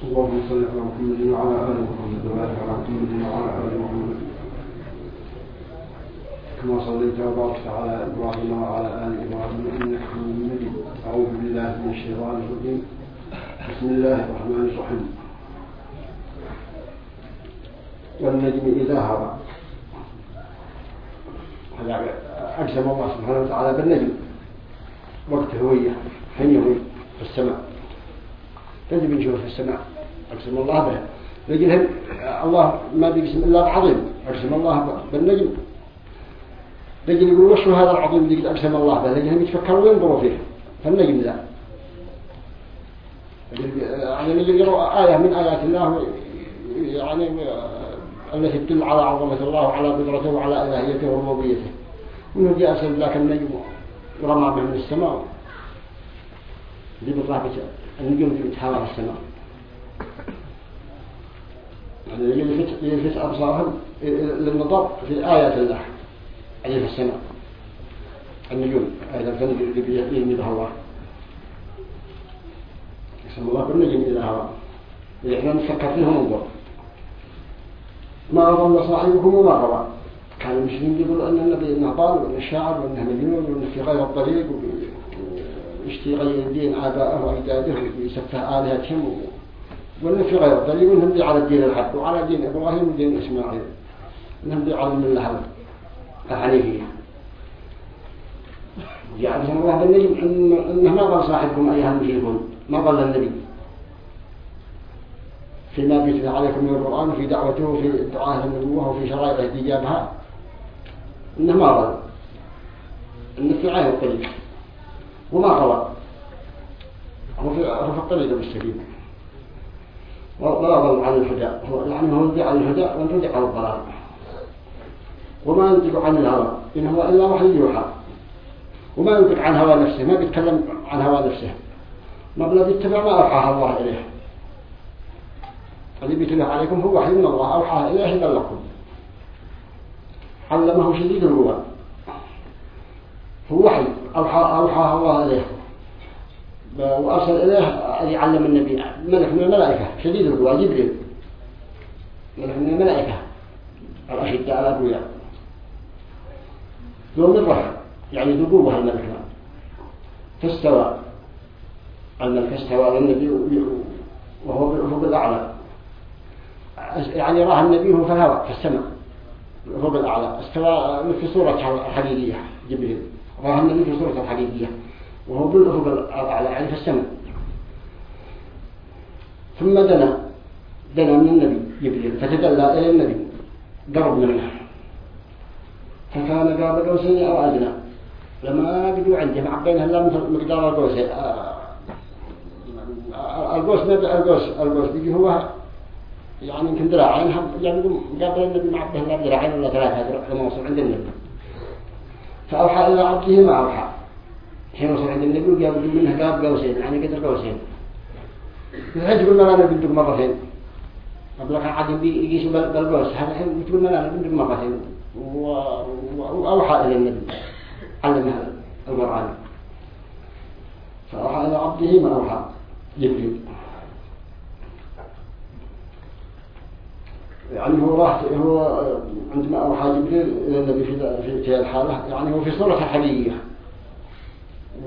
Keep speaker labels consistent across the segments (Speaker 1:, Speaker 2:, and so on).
Speaker 1: اللهم صل على محمد وعلى آل محمد وبارك على محمد وعلى آل محمد. كما صليت وباركت على إبراهيم وعلى آل إبراهيم إنك حميد. مجيد أعوذ بالله من الشيطان الرجيم. بسم الله الرحمن الرحيم. والنجم إذا هوى. هذا اقسم الله سبحانه وتعالى بالنجم. وقت هوية حين يهوي في السماء. تجب نشوف في السماء. أقسم الله به. لكن الله ما بيقسم إلا بعظيم أقسم الله بالنجم لكن يقول وش هذا العظيم اللي أقسم الله به؟ لكن يتفكروا وينظروا فيه؟ فالنجم ذا. يعني يقرأ آية من آيات الله يعني التي تدل على عظمة الله وعلى قدرته وعلى إلهيته وربوبيته. وإنه جاء سيد ذاك النجم ورمى به من السماء. دي بالرهبة النجوم تتحاور في السماء. يلفت, يلفت أبصارهم للنظر في آيات الله أي في السماء النجوم آيات الفن اللي بيهديهم بها الله. يسمى الله بالنجم إلى هوا إحنا نفكر فيهم وننظر ما ظن صاحبكم وما غوى كان المسلمين يقولوا أن النبي إنه ضال وأنه شاعر وأنه مجنون وأنه في غير الطريق يشتي غير الدين آباءه وأجداده ويسفه آلهتهم وأنه في غير. الطريق وأنهم دي على الدين الحق وعلى دين إبراهيم ودين إسماعيل. أنهم دي على الملة الحنيفية جعلهم الله بالنجم إنه ما ضل صاحبكم أيها المشركون. ما ضل النبي فيما بيتنا عليكم من القرآن وفي دعوته وفي دعاه النبوة وفي شرائع استجابها إنه ما ضل إنه في عين الطريق وما في هو في الطريق المستقيم. ولا ضل عن الهدى. هو ينطق عن الهدى وينطق عن الضلال. وما ينطق عن الهوى إن هو إلا وحي يوحى. وما ينطق عن هوى نفسه ما بيتكلم عن هوى نفسه. ما بلا يتبع ما أوحاه الله إليه. الذي بيتله عليكم هو وحي من الله أوحاه إليه بلغكم علمه شديد القوى هو وحي أوحى الله إليه. وأرسل إليه أن يعلم النبي. ملك من الملائكة. شديد القوى جبريل. ملك من الملائكة. الأشداء الأقوياء ذو مرة يعني ذو قوة الملك. فاستوى. الملك استوى على النبي وهو بالأفق الأعلى يعني راه النبي هو في الهواء في السماء. الأفق الأعلى استوى في صورة حقيقية جبريل. راه النبي في صورة الحقيقية وهو بالأفق الأعلى يعني في السماء ثم دنا دنا من النبي جبريل فتدلى إلى النبي قرب منه فكان قاب قوسين أو أدنى لما قدوا عنده معبينها إلا مثل مقدار القوسين القوس ما القوس القوس بيجي هو يعني يمكن ذراعين يعني قابل النبي معبه لا ذراعين ولا ثلاثة لما وصل عند النبي. فأوحى إلى عبده ما أوحى. حين وصل عند النبي وقابل منه قاب قوسين يعني قدر قوسين تقول ما أنا بدك مرتين. قبل كان عاد يقيس بالقوس هذا الحين تقول أنا بدك مرتين. وأوحى إلى النبي. علمها القرآن. فأوحى إلى عبده ما أوحى جبريل. يعني هو راح هو عندما أوحى جبريل إلى النبي في في الحالة يعني هو في صورة الحقيقية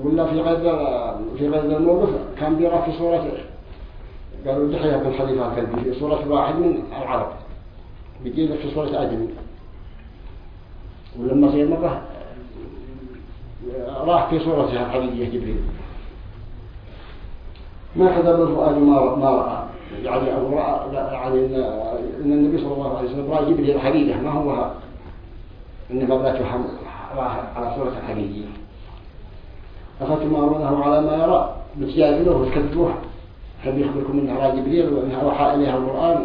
Speaker 1: ولا في غير في غير الموقف كان بيرى في صورة قالوا دحية بن خليفة الكلبي في صورة واحد من العرب. بيجي في صورة آدمي ولما صير مرة راح في صورتها الحقيقية جبريل. ما كذب الفؤاد ما ما رأى. يعني أبو رأى يعني إن النبي صلى الله عليه وسلم رأى جبريل الحقيقة ما هو؟ إنما لا تفهم على صورة الحقيقية أفتمارونه على ما يرى. بتجادلوه وتكذبوه هل يخبركم أنه رأى جبريل وأنه أوحى إليها القرآن.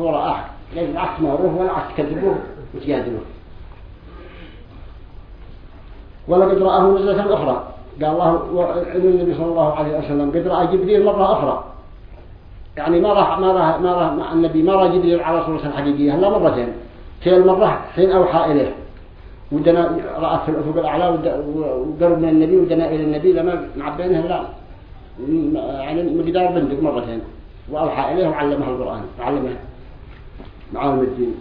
Speaker 1: هو رآه ليس عكس تماروه ولا عكس تكذبوه وتجادلوه ولقد رآه نزلة أخرى. قال الله النبي صلى الله عليه وسلم. قد رأى جبريل مرة أخرى. يعني ما راح ما راح ما راح مع النبي ما رأى جبريل على صورة الحقيقية لا مرتين. في المرة حين أوحى إليه. ودنا رأى في الأفق الأعلى وقرب من النبي ودنا إلى النبي لما معبينه لا. يعني مقدار بندق مرتين. وأوحى إليه وعلمه القرآن وعلمه معالم الدين.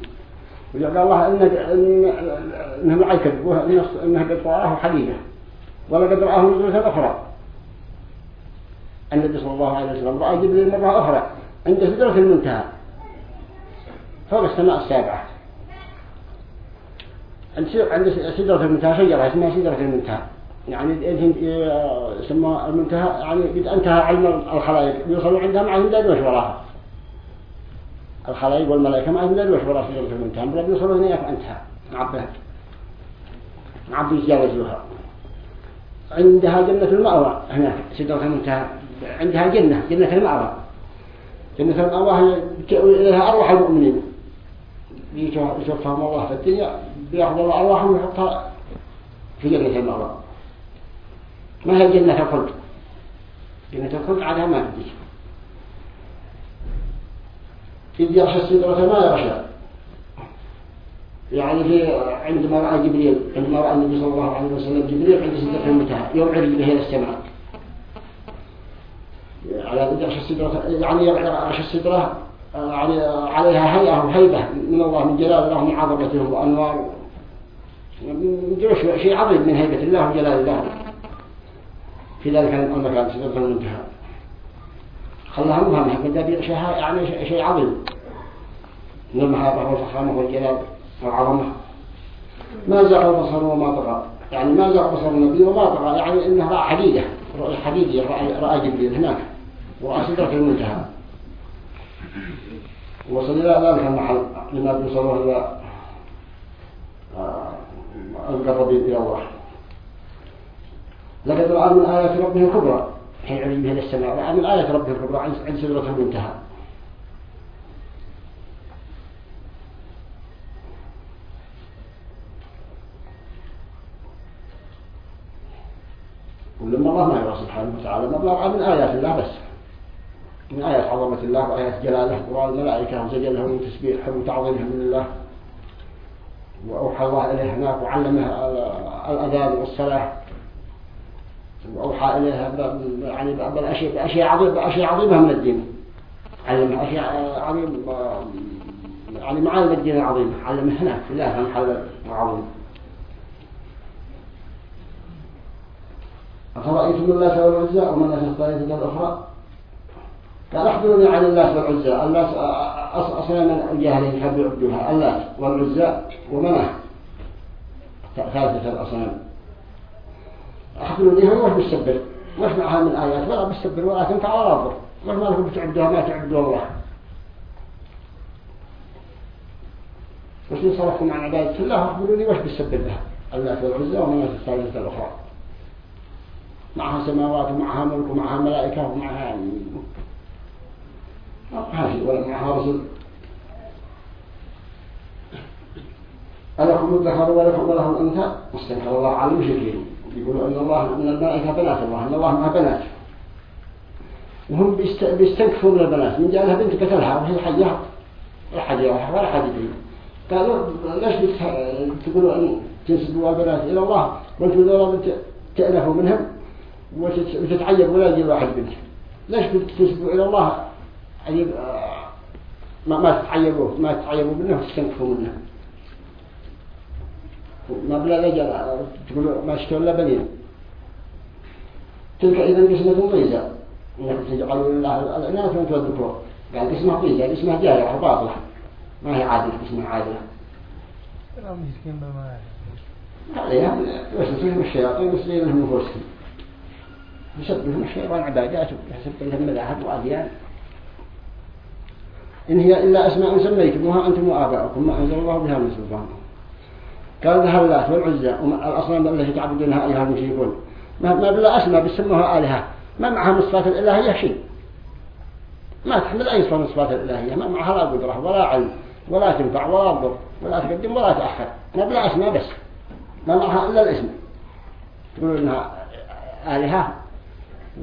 Speaker 1: وقال الله إن إن إنه معي إنه قد رآه حديثة ولقد رآه نزلة أخرى. النبي صلى الله عليه وسلم رأى جبريل مرة أخرى عند سدرة المنتهى. فوق السماء السابعة. عند سدرة المنتهى شجرة اسمها سدرة المنتهى. يعني يسمى المنتهى يعني قد انتهى علم الخلائق يوصلوا عندها ما عندهم دليل وش وراها الخلائق والملائكة ما عندهم دليل وش وراها سدرة المنتهى. بل يوصلوا هناك انتهى معبها معبي يتجاوزوها عندها جنة المأوى هناك سدرة المنتهى. عندها جنة جنة المأوى. جنة المأوى هي إليها أرواح المؤمنين. يشوفهم الله في الدنيا. بيأخذ الله ويحطها في جنة المأوى ما هي جنة الخلد؟ جنة الخلد عادها ما بديش إذ يغشى السدرة ما يغشى. يعني في عندما رأى جبريل عندما رأى النبي صلى الله عليه وسلم جبريل عند سدرة المنتهى يوم عرج به إلى السماء على يغشى السدرة يعني يغشى السدرة يعني عليها هيئة وهيبة من الله من جلال الله من عظمته وأنوار من شيء عظيم من هيبة الله وجلال الله. في ذلك المكان سدرة المنتهى خلاها مهمة قد بيغشاها يعني شيء عظيم. من المحابة والفخامة والجلال والعظمة. ما زاغ البصر وما طغى. يعني ما زاغ بصر النبي وما طغى. يعني انه رأى حديدة. رؤية حديدية رأى جبريل هناك. ورأى سدرة المنتهى وصل إلى ذلك المحل. لما بيصلوه إلى القربين إلى الله. لقد رأى من آيات ربه الكبرى. حين علم به السماء رأى من آيات ربه الكبرى عند سدرة المنتهى. ولما الله ما يرى سبحانه وتعالى مبلغ من آيات الله بس. من آيات عظمة الله وآيات جلالة والملائكة وسجلهم من تسبيحهم وتعظيمهم من الله. وأوحى الله إليه هناك وعلمه الأذان والصلاة. وأوحى إليها يعني بأشياء بأشياء عظيمة بأشياء عظيمة من الدين. علمها أشياء عظيمة يعني معالم الدين العظيمة علمها هناك في الله محل عظيم أفرأيتم الله والعزى ومن الطائفة الأخرى؟ قال أخبروني عن الله والعزى. الله أصلا من الجاهلين يحب يعبدوها الله والعزى ومنه ثالثة الأصنام. أخبروني هم وش بيستبر وش معها من آيات. ولا بيستبر ولا تنفع ولا ضر. وش ما لكم بتعبدوها ما تعبدوا الله. وش يصرفكم عن عبادة الله أخبروني وش بيستبر لها؟ الله والعزى ومنه الثالثة الأخرى. معها سماوات ومعها ملك ومعها ملائكة ومعها هذه ولا معها رسل ألكم الذكر ولكم وله الأنثى؟ واستنكر الله على المشركين يقولوا أن الله من الملائكة بنات الله أن الله معها بنات. وهم بيستنكفوا من البنات. من جاء لها بنت قتلها وهي حد يروح ولا حد يدري قالوا ليش تقولوا أن تنسبوا البنات إلى الله؟ وأنتم ذولا تألفوا منهم وتتعيب ولا يجي واحد بنت. ليش تنسبوا إلى الله؟ يعني ما ما تتعيبوا ما تتعيبوا منه وتستنكفوا منه. ما بلا رجال تقول ما اشتوا إلا بنين. تلك اذا قسمة ضيزة تجعلوا لله الإناث وأنتم الذكور قال قسمة ضيزة قسمة جارية وباطلة ما هي عادلة قسمة عادلة. عليها يوسوسهم الشياطين ويسلي لهم نفوسهم يسبهم الشيطان عبادات ويحسب لهم مذاهب وأديان. إن هي إلا أسماء سميتموها أنتم وآباؤكم ما أنزل الله بها من سلطان. قال ذهب اللات والعزى الأصنام التي تعبدونها أيها المشركون. ما بلا أسماء بيسموها آلهة. ما معها من الصفات الإلهية شيء. ما تحمل أي صفة من الصفات الإلهية. ما معها لا قدرة ولا علم ولا تنفع ولا تضر ولا تقدم ولا تأخر. ما بلا أسماء بس. ما معها إلا الاسم. تقولوا إنها آلهة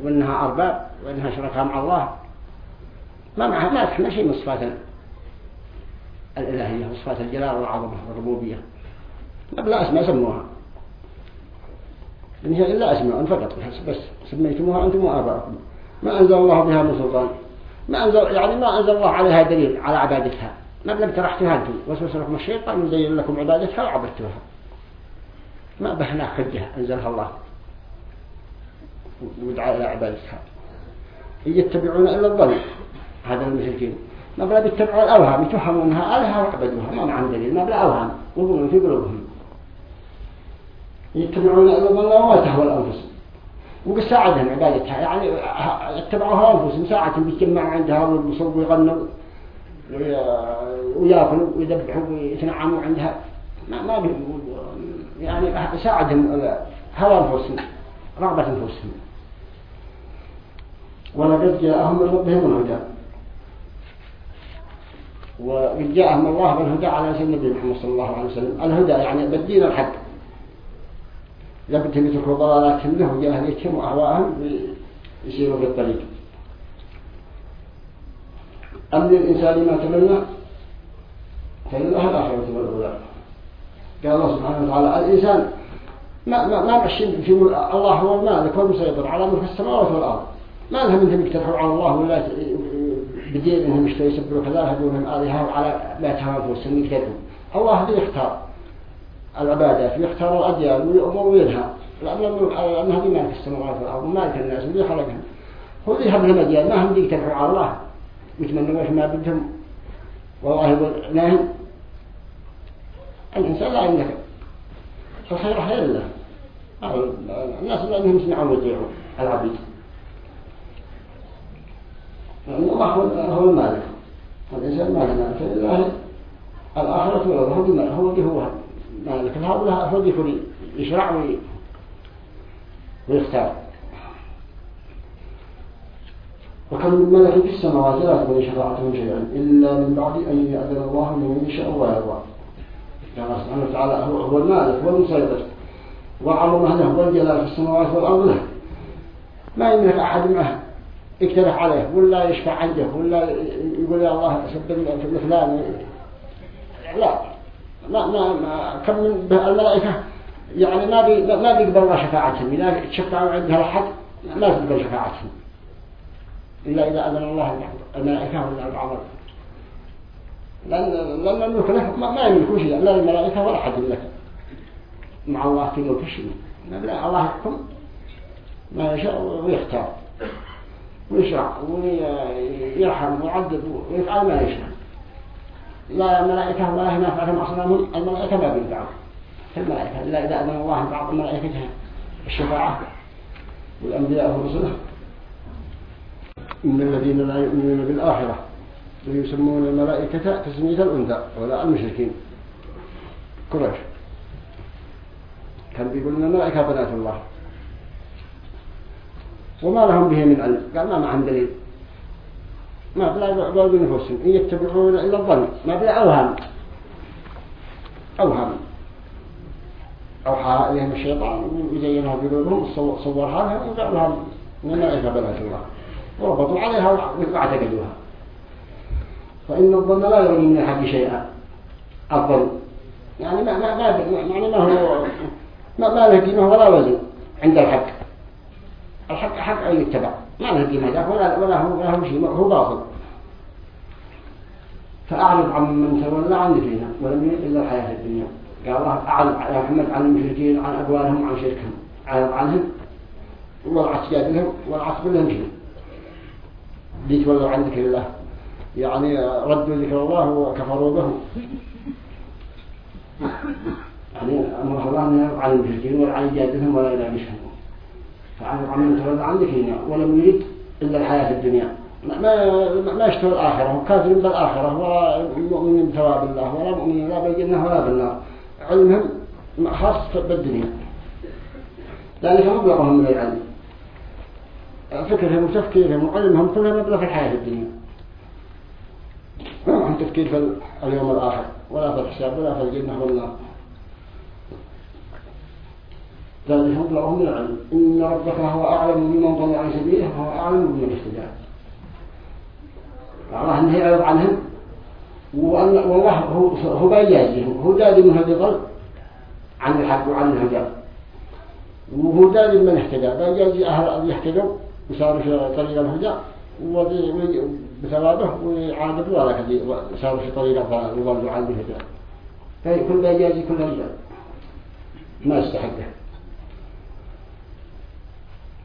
Speaker 1: وإنها أرباب وإنها شركاء مع الله. ما معها ما تحمل شيء من الصفات الإلهية وصفات الجلال والعظمة والربوبية. ما بلا أسماء سموها. إن هي إلا أسماء فقط بس سميتموها أنتم وآباءكم ما أنزل الله بها من سلطان. ما أنزل يعني ما أنزل الله عليها دليل على عبادتها. ما لم ترحتها أنتم. وسوس لكم الشيطان يزين لكم عبادتها وعبدتوها ما بهنا حجة أنزلها الله. ودعا إلى عبادتها. يتبعون إلا الظن. هذا المشركين. ما بلا يتبعوا الأوهام يتوهموا أنها آلهة وعبدوها ما معهم دليل ما بلا أوهام وظنوا في قلوبهم. يتبعون إلا الظن وما تهوى الأنفس. وقد ساعدهم عبادتها يعني اتبعوها أنفسهم ساعة بيتجمعوا عندها ويصبوا ويغنوا ويأكلوا ويذبحوا ويتنعموا عندها. ما ما يعني ساعدهم هوى أنفسهم رغبة أنفسهم. ولقد جاءهم من ربهم الهدى. وقد جاءهم الله بالهدى على سيدنا محمد صلى الله عليه وسلم. الهدى يعني بالدين الحق لابد يتركوا ضلالاتهم له وجاهليتهم وأهواءهم يسيروا في الطريق. أم للإنسان ما تمنى فلله الآخرة والأولى قال الله سبحانه وتعالى الإنسان ما ما ما ماشيين في الله هو المالك والمسيطر على ملك السماوات والأرض. ما لهم انهم يقترحوا على الله ولا بدين انهم يشتروا يسبروا كذا يهدوا لهم آلهة وعلى لا تهافوا سن يقترحوا الله هذا يختار العبادات ويختار الأديان ويأمر وينهى لأن لأن هذه مالك السماوات والأرض مالك الناس اللي خلقهم هو اللي لهم أديان ما هم يقترحوا على الله. ويتمنوا ما بدهم. والله يقول ناهي الإنسان لا يملك. فالخير خير الله الناس لأنهم يسمعون ويطيعون. العبيد. الله هو المالك. الإنسان مالك مالك. فلله الآخرة والأرض هو هو مالك. هؤلاء هو يشرع ويختار. وكم من ملك في السماوات لا تكون شفاعتهم شيئا إلا من بعد أن يأذن الله من يشاء ويرضى. الله سبحانه وتعالى هو المالك. هو المسيطر وعظم له هو الجلال في السماوات والأرض. له ما يملك أحد معه. يقترح عليه ولا يشفع عنده ولا يقول يا الله سبب فلان. لا ما ما ما كم من الملائكة يعني ما بي ما بيقبل الله شفاعتهم. إذا تشفعوا عندها أحد ما تقبل شفاعتهم. إلا إذا أذن الله الملائكة ولا العمر لأن لأن الملك له ما يملكوا شيء لا الملائكة ولا أحد لك. مع الله في ملك لا الله يحكم. ما يشاء ويختار. ويشرع ويرحم ويعذب ويفعل ما يشاء. لا ملائكة ولا هنا فعلهم أصنامهم الملائكة ما بينفعوا في الملائكة إلا إذا أذن الله بعض الملائكة. الشفاعة والأنبياء ورسله إن الذين لا يؤمنون بالآخرة ويسمون الملائكة تسمية الأنثى ولا المشركين. قريش. كان بيقول الملائكة بنات الله؟ وما لهم به من علم. قال ما معهم دليل. ما بلا بلا بنفسهم إن يتبعون إلا الظن. ما بلا أوهام. أوهام. أوحى إليهم الشيطان. وزينها قلوبهم صورها لهم. وقال لهم الملائكة بنات الله وربطوا عليها واعتقدوها. فإن الظن لا يغني من الحق شيئا. الظن. يعني ما ما ما يعني ما هو ما ما له قيمة ولا وزن عند الحق. الحق حق أن يتبع. ما له قيمة ذاك ولا ولا هو ولا هو شيء هو باطل. فأعرض عن من تولى عن ذكرنا ولم يرد إلا الحياة الدنيا. قال الله أعرض يا محمد عن المشركين عن أقوالهم عن شركهم. أعرض عنهم والعصياد لهم والعصب لهم شيء بيتولوا عن ذكر الله. يعني ردوا ذكر الله وكفروا به. يعني أمر الله أن عن المشركين ولا عن جادهم ولا إلى فعن عمن تولى عن ذكرنا ولم يريد إلا الحياة الدنيا. ما ما يشتهى الآخرة وكافر بالآخرة ولا مؤمن بثواب الله ولا مؤمن لا بالجنة ولا بالنار. علمهم خاص بالدنيا. ذلك مبلغهم من العلم. فكرهم وتفكيرهم وعلمهم كلها مبلغ الحياة الدنيا. ما معهم تفكير في اليوم الآخر ولا في الحساب ولا في الجنة والنار ذلك مبلغهم من العلم إن ربك هو أعلم بمن ضل عن سبيله وهو أعلم بمن اهتدى. الله أنه يعرض عنهم؟ والله هو هو بيجازيهم هو جازي من هذا ضل عن الحق وعن الهدى. وهو جازي من اهتدى. بيجازي أهل يهتدوا. وصاروا في طريق الهدى. بثوابه ويعاقب ولا كذي. صار في طريقة ويولوا عنه كذا كل بيجازي كل رجال ما يستحقه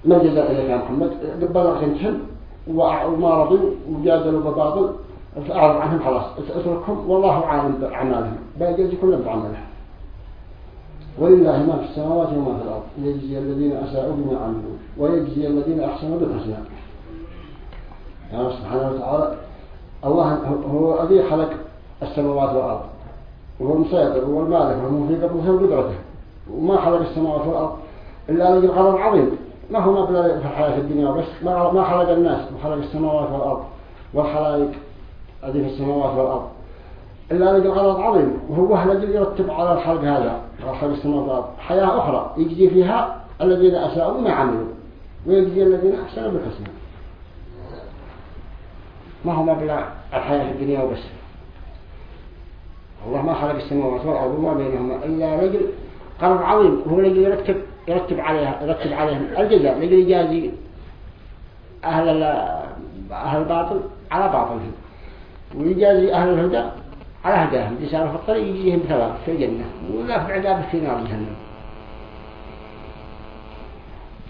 Speaker 1: ما الجزاء إليك يا محمد. قبل خنتهم وما رضوا وجادلوا بباطل فأعرض عنهم خلاص. أتركهم. والله عالم بأعمالهم. بيجازي كلهم بعملهم ولله ما في السماوات وما في الأرض. يجزي الذين أساءوا بما عملوا ويجزي الذين أحسنوا بالحسنى. يعني سبحانه وتعالى الله هو الذي خلق السماوات والأرض وهو المسيطر وهو المالك وهو في قبضته وقدرته وما خلق السماوات والأرض إلا لجل غرض عظيم. ما هو مبلغ في الحياة الدنيا بس ما خلق الناس وخلق السماوات والأرض والخلائق الذي في السماوات والأرض. إلا لجل غرض عظيم وهو الذي يرتب على الخلق هذا على خلق السماوات والأرض. حياة أخرى يجزي فيها الذين أساءوا ما عملوا ويجزي الذين أحسنوا بالحسنى. ما هو مبلغ الحياة الدنيا وبس. الله ما خلق السماوات والأرض وما بينهما إلا رجل قرض عظيم وهو الذي يرتب يرتب عليها يرتب عليهم. الجزاء لجل يجازي أهل أهل الباطل على باطلهم ويجازي أهل الهدى على هداهم. يساروا في الطريق يجيهم ثواب في الجنة. ولا في عذاب في نار جهنم.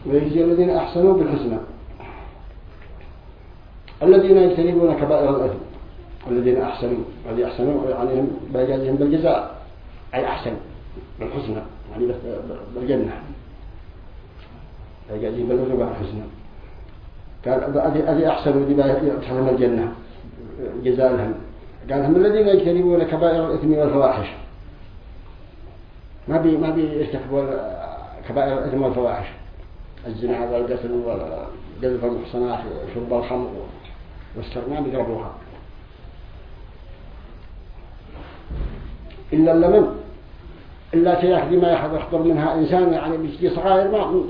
Speaker 1: ويجزي الذين أحسنوا بالحسنى. الذين يجتنبون كبائر الإثم. والذين أحسنوا الذي أحسنوا يعني بيجازيهم بالجزاء. أي أحسن بالحسنى يعني بالجنة. بيجازيهم بالجزاء بالحسنى قال الذي أحسنوا يدخلهم الجنة. جزاء لهم. قال هم الذين يجتنبون كبائر الإثم والفواحش. ما بي ما بيرتكبوا كبائر الإثم والفواحش. الزنا والقتل وقذف المحصنات وشرب الخمر والسرمان بيقربوها إلا اللمن. إلا تياخذ ما يحضر منها. إنسان يعني بيجي صغير ما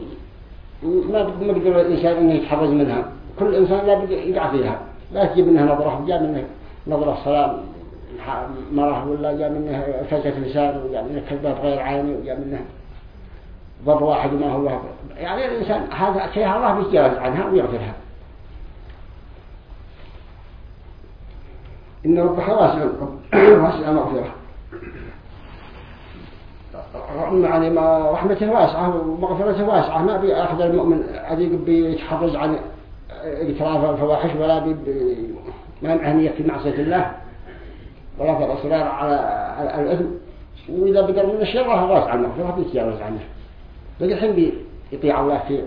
Speaker 1: ما ما بيقدر الإنسان إنه يتحرز منها. كل إنسان لا يقع فيها. لا تجيب منها نظرة جاء منه نظرة السلام مرة ولا جاء منه فزة لسان وجاء منه كذبات غير عيني وجاء منه ضر واحد ما هو يعني الإنسان هذا شيء الله بيتجاوز عنها ويغفرها. إن ربك واسع واسع مغفرة. يعني ما رحمته واسعة ومغفرته واسعة ما بيأخذ المؤمن الذي بيتحفظ عن إقتراف الفواحش ولا بي ما معه نية في معصية الله ولا في الإصرار على الإثم. وإذا بقر من الشر الله واسع المغفرة بيتجاوز عنه. لكن الحين بيطيع الله في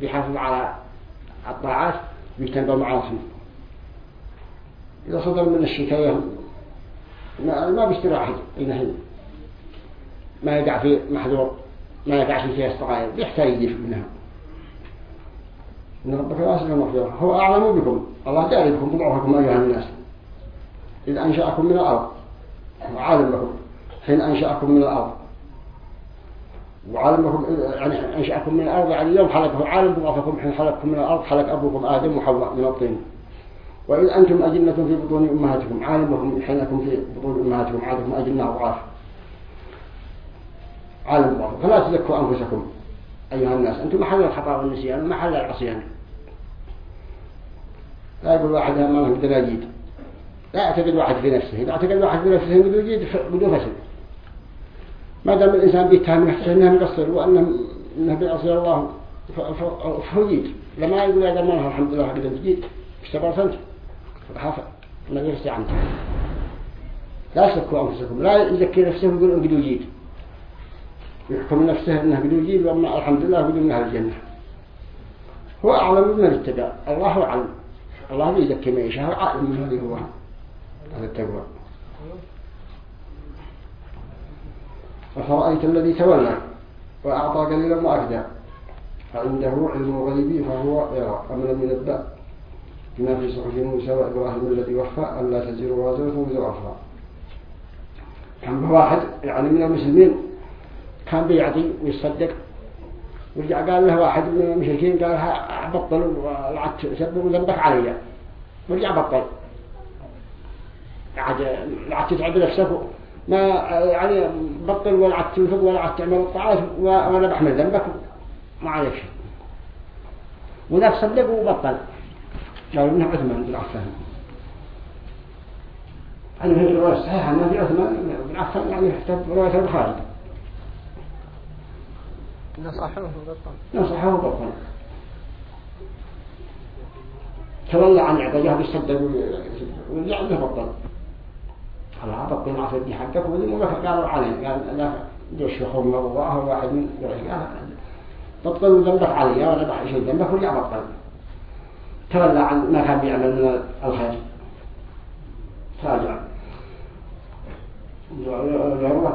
Speaker 1: بيحافظ على الطاعات ويجتنب المعاصي إذا صدر من الشكاية ما ما بيشتري أحد إنه ما يقع في محذور ما يقع في شيء الصغير بيحتاج يجيب منها. إن ربك واسع المغفرة هو أعلم بكم. الله داري بكم بضعفكم أيها الناس. إذا أنشأكم من الأرض وعالم لكم. حين أنشأكم من الأرض وعالم لكم. يعني أنشأكم من الأرض يعني يوم خلقه عالم بضعفكم حين خلقكم من الأرض خلق أبوكم آدم وحواء من الطين. وإذ أنتم أجنة في بطون أمهاتكم عالم لكم. حينكم في بطون أمهاتكم عالمكم أجنة وضعاف عالم الله فلا تزكوا أنفسكم. أيها الناس أنتم محل الخطأ والنسيان ومحل العصيان. لا يقول واحد ما له دراجيد لا يعتقد واحد في نفسه. إذا اعتقد واحد في نفسه بدون جيد بدون فسد ما دام الإنسان بيتهم نفسه أنه مقصر وأنه بيعصي الله فهو جيد لما يقول هذا ما الحمد لله قد جيد اشتبرت أنت. خاف ما يرسي عنك. لا تزكوا أنفسكم. لا يزكي نفسه ويقول أن قدوا جيد يحكم نفسه أنه قدوا جيد وأما الحمد لله قدوا من الجنة. هو أعلم من اتقى الله أعلم. الله يزكي من يشاء. عالم من هذه هو هذا التقوى أفرأيت الذي تولى وأعطى قليلا وأكدى فعنده علم الغيب فهو يرى. أم لم ينبأ. بما في صحف موسى وإبراهيم الذي وفى ألا تزر وازرة وزر أخرى. كان واحد يعني من المسلمين كان بيعطي ويصدق. ورجع قال له واحد من المشركين قال بطل ولعت سبب ذنبك علي. ورجع بطل. لعت تتعب نفسك ما يعني بطل ولا تنفق ولا تعمل الطاعات وأنا بحمل ذنبك. ما عليك شيء. وذاك صدق وبطل. قالوا منها عثمان بن عفان. أنا في الرواية الصحيحة في عثمان. بن عفان يعني حتى رواية البخاري.
Speaker 2: نصحه
Speaker 1: وبطل نصحه وبطل تولى عن عباده بيصدق ورجع له بطل خلاص بطل مع سدي حقك وذي قالوا عليه قال لا دوش يخون الله واحد من قال بطل ذنبك علي ولا بحي شيء ذنبك ورجع بطل تولى عن ما كان بيعمل من الخير راجع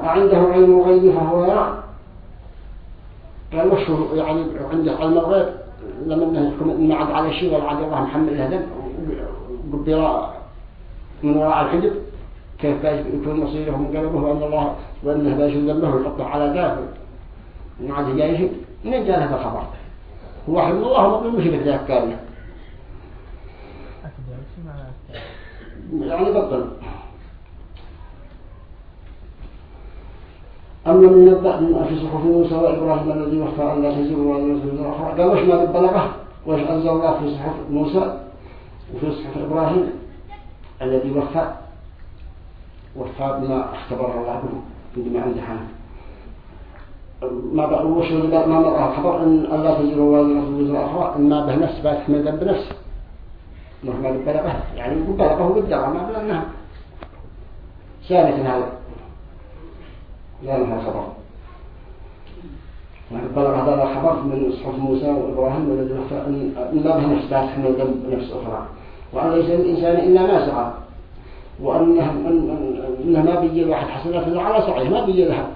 Speaker 1: عنده علم الغيب فهو يرى قال وش يعني عنده علم الغيب لما أنه ما عاد على شيء ولا عاد الله محمد له قبل من وراء الحجب كيف يكون مصيرهم من قلبه وأن الله وانه باش ذنبه ويحطه على ذاته. ما عاد جاي شيء. من جاء هذا الخبر؟ هو حمد الله مطلوب مش بذلك قال يعني بطل. أما من الضأن في صحف موسى وإبراهيم الذي أن لا تزر ولا تزر أخرى قال وش ما بلغه وش أنزل الله في صحف موسى وفي صحف إبراهيم الذي وفى وفى بما اختبر الله به بما امتحنه ما بقى وش ما مر الخبر أن الله تزر ولا تزر أخرى إن ما به نفس من ذنب نفس مهما بلغه يعني بلغه بالدرع ما بلغناها ثالثا هذا لأنها خبر. بلغ هذا الخبر من صحف موسى وإبراهيم والذي أن ما به نفس لا تحمل ذنب نفس أخرى. وأن ليس الإنسان إلا ما سعى وأنه إنه ما بيجي واحد حسنات على سعيه ما بيجي لها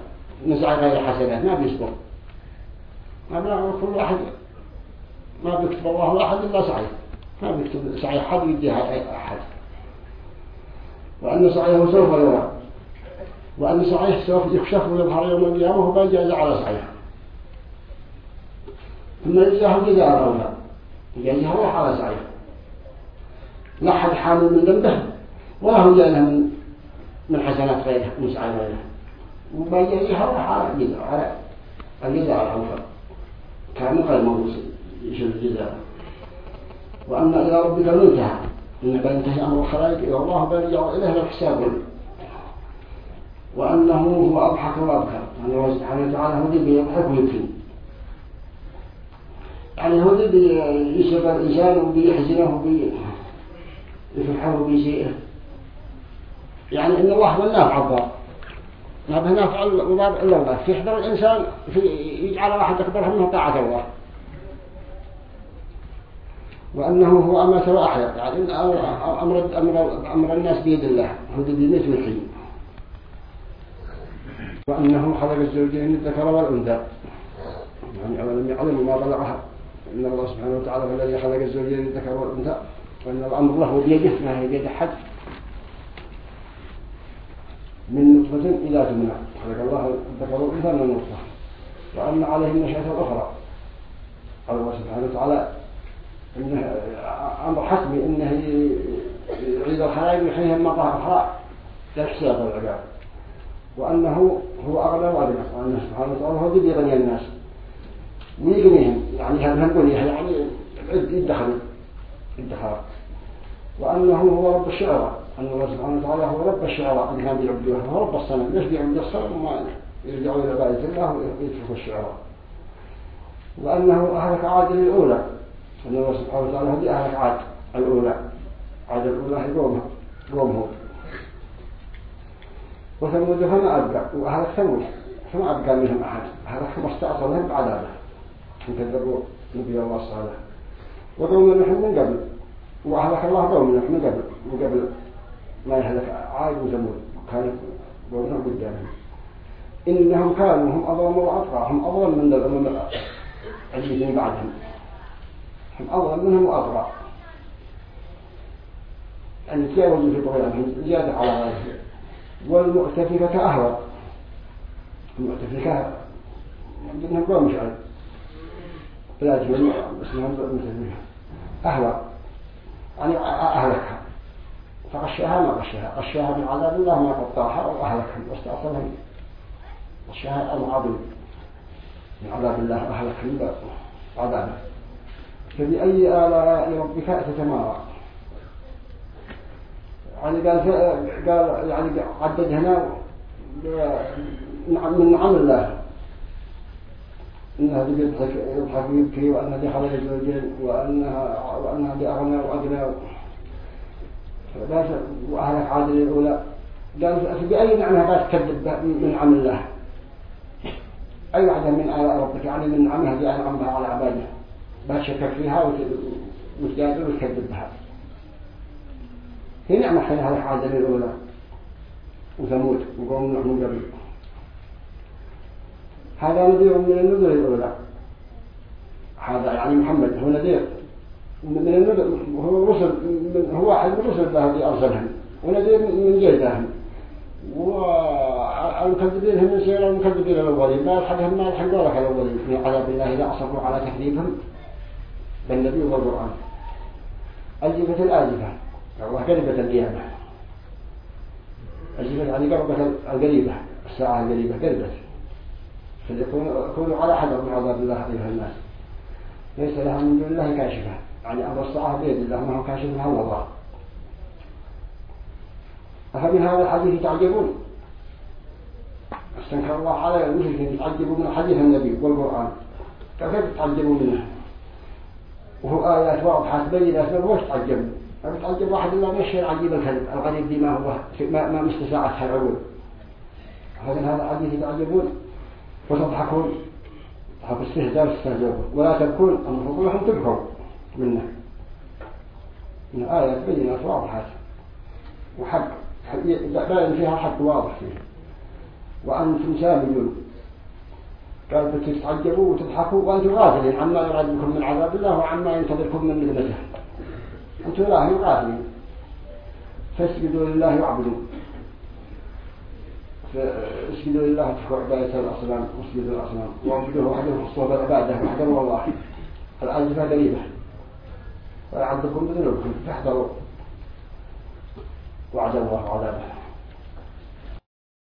Speaker 1: نسعى غير حسنات ما بيصبر. ما بلغ كل واحد. ما بيكتب الله أحد إلا سعيه ما بيكتب سعي أحد يديها أحد. وأن سعيه سوف يرى. وأن سعيه سوف يكشف ويظهر يوم القيامة وهو جاز على سعيه ثم يجزاه جزاء الأولى روح على سعيه لا أحد حامل من ذنبه ولا هو جاء من من حسنات غيره من سعي غيره. وبيجزاه روح على جزاء على الجزاء الأوفى كان مقلمه يشوف الجزاء. وأما إلى ربك المنتهى إن بينتهي أمر الخلائق إلى الله بيرجع إليه للحساب وأنه هو أضحك وأبكى يعني الله سبحانه وتعالى هو اللي بيضحك ويبكي. يعني هو اللي بيسب الإنسان وبيحزنه وبيفرحه وبيسيئه يعني إن الله هو النافع الضار ما به نافع إلا الله. في حضر الإنسان في يجعل واحد يقدر منه طاعة الله. وأنه هو أمات وأحيا يعني أمر, أمر, أمر الناس بيد الله. هو اللي بيميت ويحيي. وأنه خلق الزوجين الذكر والأنثى. يعني أولم يعلم ما بلغها إن الله سبحانه وتعالى هو الذي خلق الزوجين الذكر والأنثى. وأن الأمر له بيده. ما هي بيد أحد من نطفة إلى تمنى خلق الله الذكر والأنثى من النطفة وأن عليه النشأة الأخرى قال الله سبحانه وتعالى إنه أمر حسبي إنه يعيد الخلائق ويحييهم مرة أخرى للحساب والعباد وأنه هو أغنى وأغنى وأنه سبحانه وتعالى هو الذي يغني الناس. ويغنيهم يعني هذا الغنية يعني يدخل الدخل وأنه هو رب الشعراء. أن الله سبحانه وتعالى هو رب الشعراء. اللي كان بيعبدوها هو رب الصنم ليش بيعبد الصنم وما يرجعوا إلى عبادة الله ويتركوا الشعراء. وأنه أهلك عاد الأولى أن الله سبحانه وتعالى هدي أهلك عاد. الأولى. عاد الأولى هي قومها. قومهم. وثمود فما أبقى وأهل ثمود فما أبقى منهم أحد. أهلكهم استأصلهم بعذابه إن كذبوا نبي الله صالح وقوم نوح من قبل. وأهلك الله قوم نوح من قبل. من قبل ما يهلك عاد وثمود كانت قوم نوح قدامهم إنهم كانوا هم أظلم وأطغى. هم أظلم من الأمم الذين بعدهم. هم أظلم منهم وأطغى. أن يتجاوزوا في طغيانهم؟ زيادة على غيرهم والمؤتفكة أهوى المؤتفكة عندنا قوم شعر بلاد من اسمها المؤتفكة أهوى يعني أهلكها. فغشاها ما غشاها. غشاها من عذاب الله ما قطعها وأهلكهم واستأصلهم غشاها العظيم من عذاب الله أهلكهم بعذابه فبأي آلاء ربك تتمارى يعني قال قال يعني عدد هنا من نعم الله. إنها يضحك يضحك ويبكي وأنها دخل الزوجين وأنها وأنها بأغنى وأغنى لا وأهلك عادل الأولى. قال بأي نعمة لا تكذب من نعم الله؟ أي واحدة من آلاء ربك؟ يعني من نعمها اللي أنعمها على عباده. لا تشكك فيها وتجادل وتكذب بها هي نعمة حين هذا عاد الأولى وثمود وقوم نوح من قبل. هذا نذير من النذر الأولى هذا يعني محمد هو نذير. من النذر هو رسل هو واحد من رسل الله أرسلهم. ونذير من جيدهم والمكذبين هم من سير المكذبين الأولين. لا يلحقهم ما يلحقوا لك الأولين. في عذاب الله إذا أصروا على تكذيبهم. بالنبي والقرآن أجيبة الآجفة. الله قريبة القيامة أجيبة يعني قربة القريبة الساعة القريبة قربت. فيكونوا على حذر من عذاب الله أيها الناس. ليس لها من دون الله كاشفة. يعني أمر الساعة بيد الله ما هو كاشف لها الله. أفمن هذا الحديث تعجبون؟ استنكر الله على المشركين يتعجبوا من حديث النبي والقرآن. كيف تتعجبوا منه؟ وهو آيات واضحة بينات ما هوش تعجبوا ما بتعجب واحد إلا مشهر عجيب الكذب الغريب دي ما هو ما, ما مستساعتها العقول هذا هذا الحديث تعجبون وتضحكون. تضحكوا استهزاء واستهزاء ولا تبكون. المفروض لهم تبكوا منه من آيات بينات واضحات وحق باين فيها حق واضح فيه. وأنتم سامدون قال بتتعجبوا وتضحكوا وأنتم غافلين عما يراد بكم من عذاب الله وعما ينتظركم من نعمته أنتم لا غافلين فاسجدوا لله واعبدوا. فاسجدوا لله تفكوا عبادة الأصنام واسجدوا الأصنام واعبدوه وحده خصوصا بالعبادة واحذروا الله. العزفة قريبة ويعذبكم بذنوبكم فاحذروا. وعد الله عذابه.